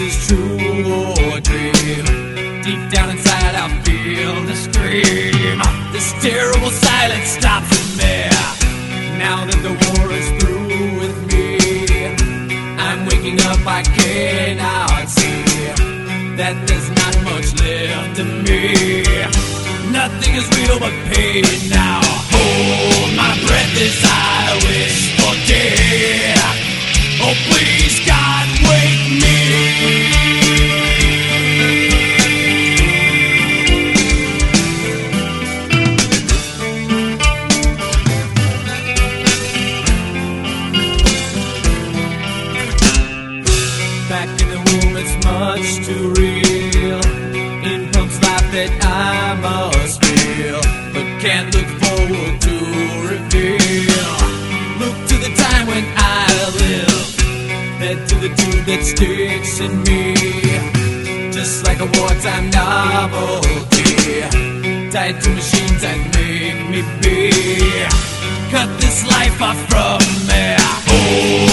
is true or dream. Deep down inside, I feel the scream. This terrible silence stops in there. Now that the war is through with me, I'm waking up, I cannot see that there's not much left of me. Nothing is real but pain now. Hold my breath as I wish for death. Oh, please, Back in the womb, it's much too real. In Punk's life that I must feel, but can't look forward to reveal. Look to the time when I live, head to the tube that sticks in me, just like a wartime novelty. Tied to machines that make me be. Cut this life off from me.